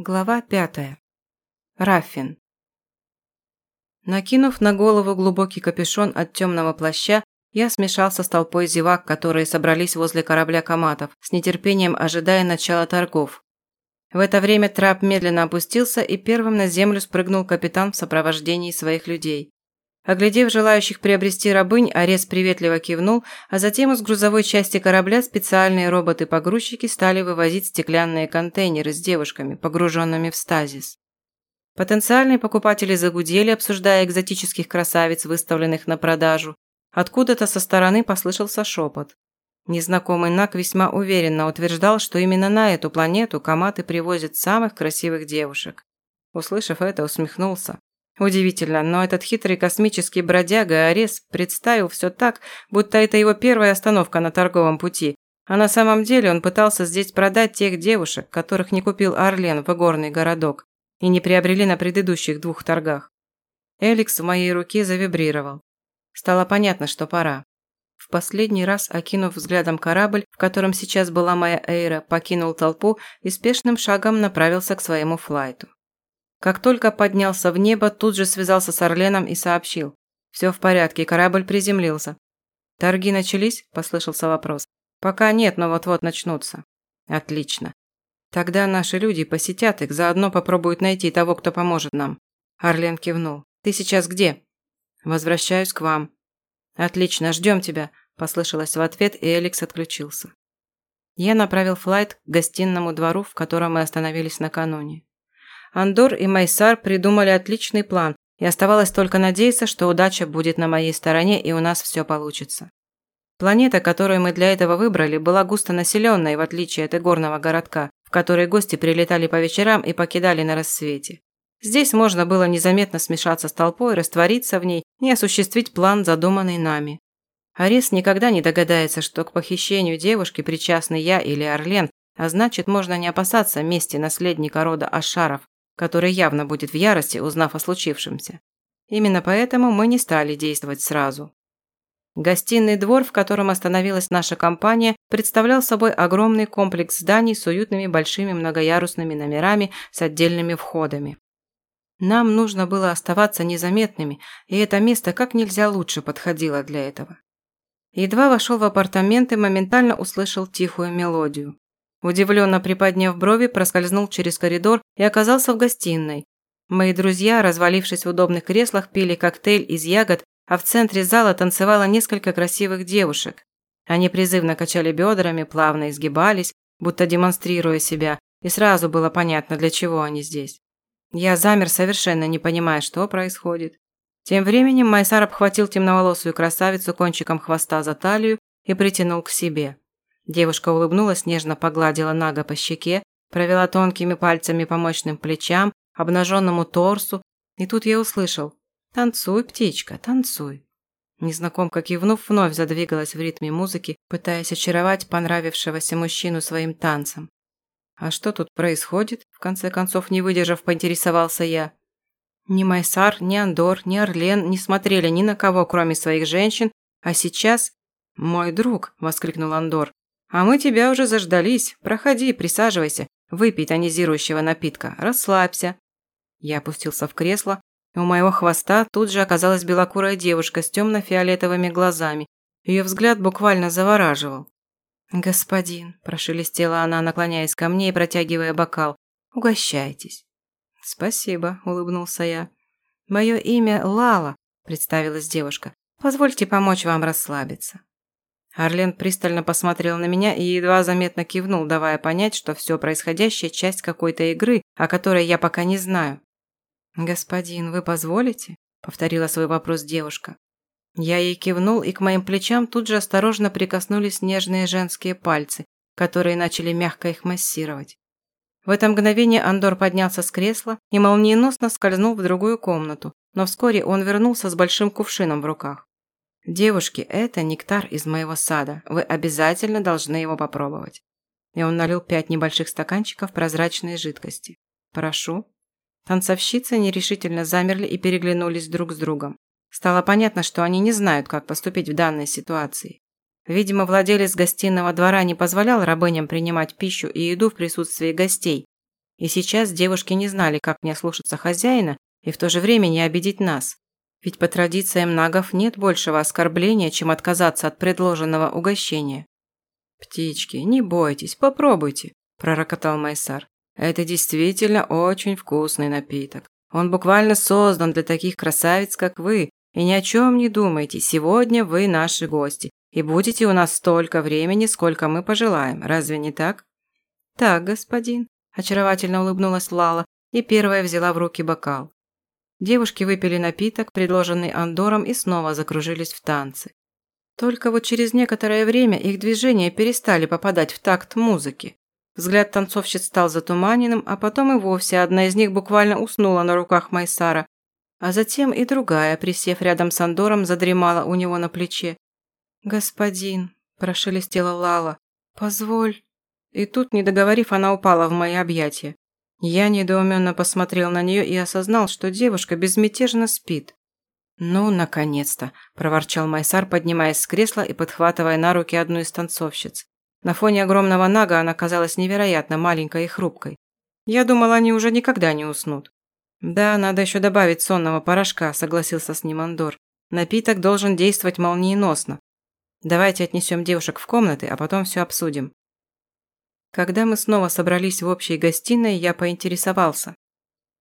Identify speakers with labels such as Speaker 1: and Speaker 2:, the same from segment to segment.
Speaker 1: Глава пятая. Раффин. Накинув на голову глубокий капюшон от темного плаща, я смешался с толпой зевак, которые собрались возле корабля коматов, с нетерпением ожидая начала торгов. В это время трап медленно опустился, и первым на землю спрыгнул капитан в сопровождении своих людей. Оглядев желающих приобрести рабынь, Арес приветливо кивнул, а затем из грузовой части корабля специальные роботы-погрузчики стали вывозить стеклянные контейнеры с девушками, погруженными в стазис. Потенциальные покупатели загудели, обсуждая экзотических красавиц, выставленных на продажу. Откуда-то со стороны послышался шепот. Незнакомый Нак весьма уверенно утверждал, что именно на эту планету коматы привозят самых красивых девушек. Услышав это, усмехнулся. Удивительно, но этот хитрый космический бродяга Арес представил все так, будто это его первая остановка на торговом пути, а на самом деле он пытался здесь продать тех девушек, которых не купил Орлен в игорный городок и не приобрели на предыдущих двух торгах. Эликс в моей руке завибрировал. Стало понятно, что пора. В последний раз, окинув взглядом корабль, в котором сейчас была моя Эйра, покинул толпу и спешным шагом направился к своему флайту. Как только поднялся в небо, тут же связался с Орленом и сообщил. «Все в порядке, корабль приземлился». «Торги начались?» – послышался вопрос. «Пока нет, но вот-вот начнутся». «Отлично. Тогда наши люди посетят их, заодно попробуют найти того, кто поможет нам». Орлен кивнул. «Ты сейчас где?» «Возвращаюсь к вам». «Отлично, ждем тебя», – послышалось в ответ, и Эликс отключился. Я направил флайт к гостинному двору, в котором мы остановились накануне. Андор и Майсар придумали отличный план, и оставалось только надеяться, что удача будет на моей стороне и у нас все получится. Планета, которую мы для этого выбрали, была густонаселенной, в отличие от игорного городка, в который гости прилетали по вечерам и покидали на рассвете. Здесь можно было незаметно смешаться с толпой, раствориться в ней и осуществить план, задуманный нами. Арес никогда не догадается, что к похищению девушки причастны я или Орлен, а значит, можно не опасаться мести наследника рода Ашаров, который явно будет в ярости, узнав о случившемся. Именно поэтому мы не стали действовать сразу. Гостиный двор, в котором остановилась наша компания, представлял собой огромный комплекс зданий с уютными большими многоярусными номерами с отдельными входами. Нам нужно было оставаться незаметными, и это место как нельзя лучше подходило для этого. Едва вошел в апартаменты, моментально услышал тихую мелодию. Удивленно приподняв брови, проскользнул через коридор и оказался в гостиной. Мои друзья, развалившись в удобных креслах, пили коктейль из ягод, а в центре зала танцевало несколько красивых девушек. Они призывно качали бедрами, плавно изгибались, будто демонстрируя себя, и сразу было понятно, для чего они здесь. Я замер, совершенно не понимая, что происходит. Тем временем Майсар обхватил темноволосую красавицу кончиком хвоста за талию и притянул к себе. Девушка улыбнулась, нежно погладила Нага по щеке, провела тонкими пальцами по мощным плечам, обнаженному торсу, и тут я услышал «Танцуй, птичка, танцуй». Незнакомка кивнув, вновь задвигалась в ритме музыки, пытаясь очаровать понравившегося мужчину своим танцем. «А что тут происходит?» – в конце концов, не выдержав, поинтересовался я. Ни Майсар, ни Андор, ни Орлен не смотрели ни на кого, кроме своих женщин, а сейчас... «Мой друг!» – воскликнул Андор. «А мы тебя уже заждались. Проходи, присаживайся. Выпей тонизирующего напитка. Расслабься». Я опустился в кресло. У моего хвоста тут же оказалась белокурая девушка с темно-фиолетовыми глазами. Ее взгляд буквально завораживал. «Господин», – прошелестела она, наклоняясь ко мне и протягивая бокал, – «угощайтесь». «Спасибо», – улыбнулся я. «Мое имя Лала», – представилась девушка. «Позвольте помочь вам расслабиться». Арлен пристально посмотрел на меня и едва заметно кивнул, давая понять, что все происходящее – часть какой-то игры, о которой я пока не знаю. «Господин, вы позволите?» – повторила свой вопрос девушка. Я ей кивнул, и к моим плечам тут же осторожно прикоснулись нежные женские пальцы, которые начали мягко их массировать. В это мгновение Андор поднялся с кресла и молниеносно скользнул в другую комнату, но вскоре он вернулся с большим кувшином в руках. «Девушки, это нектар из моего сада. Вы обязательно должны его попробовать». И он налил пять небольших стаканчиков прозрачной жидкости. «Прошу». Танцовщицы нерешительно замерли и переглянулись друг с другом. Стало понятно, что они не знают, как поступить в данной ситуации. Видимо, владелец гостиного двора не позволял рабыням принимать пищу и еду в присутствии гостей. И сейчас девушки не знали, как мне слушаться хозяина и в то же время не обидеть нас. Ведь по традициям нагов нет большего оскорбления, чем отказаться от предложенного угощения. «Птички, не бойтесь, попробуйте», – пророкотал Майсар. «Это действительно очень вкусный напиток. Он буквально создан для таких красавиц, как вы. И ни о чем не думайте, сегодня вы наши гости, и будете у нас столько времени, сколько мы пожелаем. Разве не так?» «Так, господин», – очаровательно улыбнулась Лала и первая взяла в руки бокал. Девушки выпили напиток, предложенный Андором, и снова закружились в танцы. Только вот через некоторое время их движения перестали попадать в такт музыки. Взгляд танцовщиц стал затуманенным, а потом и вовсе одна из них буквально уснула на руках Майсара, а затем и другая, присев рядом с Андором, задремала у него на плече. «Господин», – прошелестела Лала, – «позволь». И тут, не договорив, она упала в мои объятия. Я недоуменно посмотрел на нее и осознал, что девушка безмятежно спит. «Ну, наконец-то!» – проворчал Майсар, поднимаясь с кресла и подхватывая на руки одну из танцовщиц. На фоне огромного нага она казалась невероятно маленькой и хрупкой. Я думал, они уже никогда не уснут. «Да, надо еще добавить сонного порошка», – согласился с ним Андор. «Напиток должен действовать молниеносно. Давайте отнесем девушек в комнаты, а потом все обсудим». Когда мы снова собрались в общей гостиной, я поинтересовался.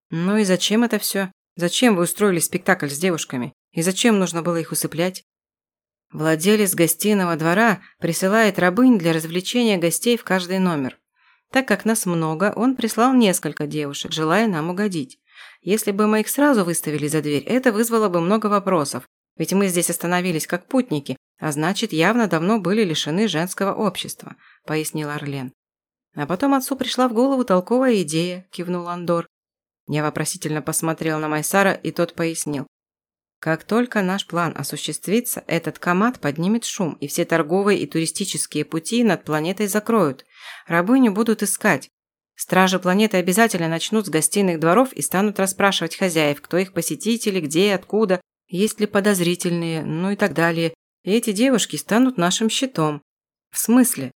Speaker 1: «Ну и зачем это все? Зачем вы устроили спектакль с девушками? И зачем нужно было их усыплять?» Владелец гостиного двора присылает рабынь для развлечения гостей в каждый номер. Так как нас много, он прислал несколько девушек, желая нам угодить. Если бы мы их сразу выставили за дверь, это вызвало бы много вопросов, ведь мы здесь остановились как путники, а значит, явно давно были лишены женского общества», – пояснил Орлен. А потом отцу пришла в голову толковая идея, кивнул Андор. Я вопросительно посмотрел на Майсара, и тот пояснил. Как только наш план осуществится, этот комат поднимет шум, и все торговые и туристические пути над планетой закроют. Рабыню будут искать. Стражи планеты обязательно начнут с гостиных дворов и станут расспрашивать хозяев, кто их посетители, где и откуда, есть ли подозрительные, ну и так далее. И эти девушки станут нашим щитом. В смысле?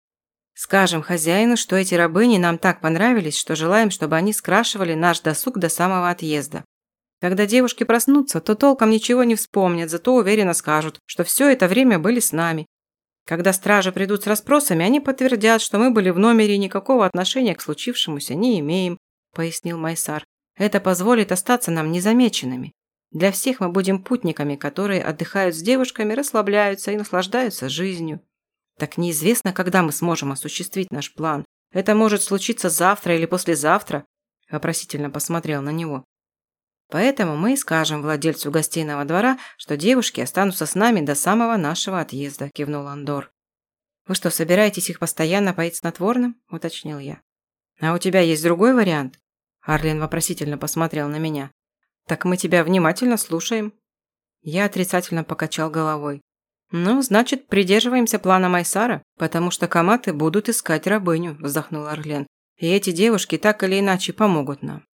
Speaker 1: Скажем хозяину, что эти рабыни нам так понравились, что желаем, чтобы они скрашивали наш досуг до самого отъезда. Когда девушки проснутся, то толком ничего не вспомнят, зато уверенно скажут, что все это время были с нами. Когда стражи придут с расспросами, они подтвердят, что мы были в номере и никакого отношения к случившемуся не имеем, пояснил Майсар. Это позволит остаться нам незамеченными. Для всех мы будем путниками, которые отдыхают с девушками, расслабляются и наслаждаются жизнью. Так неизвестно, когда мы сможем осуществить наш план. Это может случиться завтра или послезавтра. Вопросительно посмотрел на него. Поэтому мы и скажем владельцу гостиного двора, что девушки останутся с нами до самого нашего отъезда, кивнул Андор. Вы что, собираетесь их постоянно поить снотворным? уточнил я. А у тебя есть другой вариант? Арлен вопросительно посмотрел на меня. Так мы тебя внимательно слушаем. Я отрицательно покачал головой. «Ну, значит, придерживаемся плана Майсара, потому что коматы будут искать рабыню», – вздохнул Орлен. «И эти девушки так или иначе помогут нам».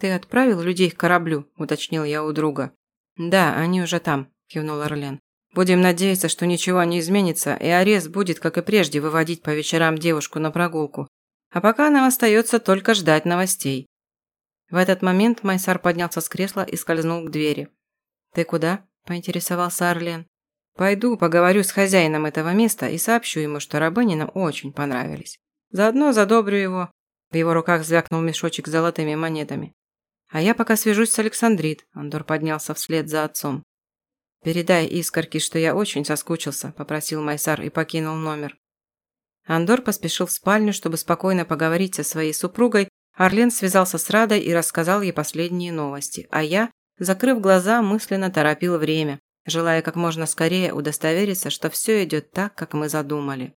Speaker 1: «Ты отправил людей к кораблю?» – уточнил я у друга. «Да, они уже там», – кивнул Орлен. «Будем надеяться, что ничего не изменится, и арест будет, как и прежде, выводить по вечерам девушку на прогулку. А пока нам остается только ждать новостей». В этот момент Майсар поднялся с кресла и скользнул к двери. «Ты куда?» – поинтересовался Орлен. Пойду поговорю с хозяином этого места и сообщу ему, что рабыни нам очень понравились. Заодно задобрю его. В его руках звякнул мешочек с золотыми монетами. А я пока свяжусь с Александрит. Андор поднялся вслед за отцом. «Передай искорке, что я очень соскучился», – попросил Майсар и покинул номер. Андор поспешил в спальню, чтобы спокойно поговорить со своей супругой. Орлен связался с Радой и рассказал ей последние новости, а я, закрыв глаза, мысленно торопил время, желая как можно скорее удостовериться, что все идет так, как мы задумали.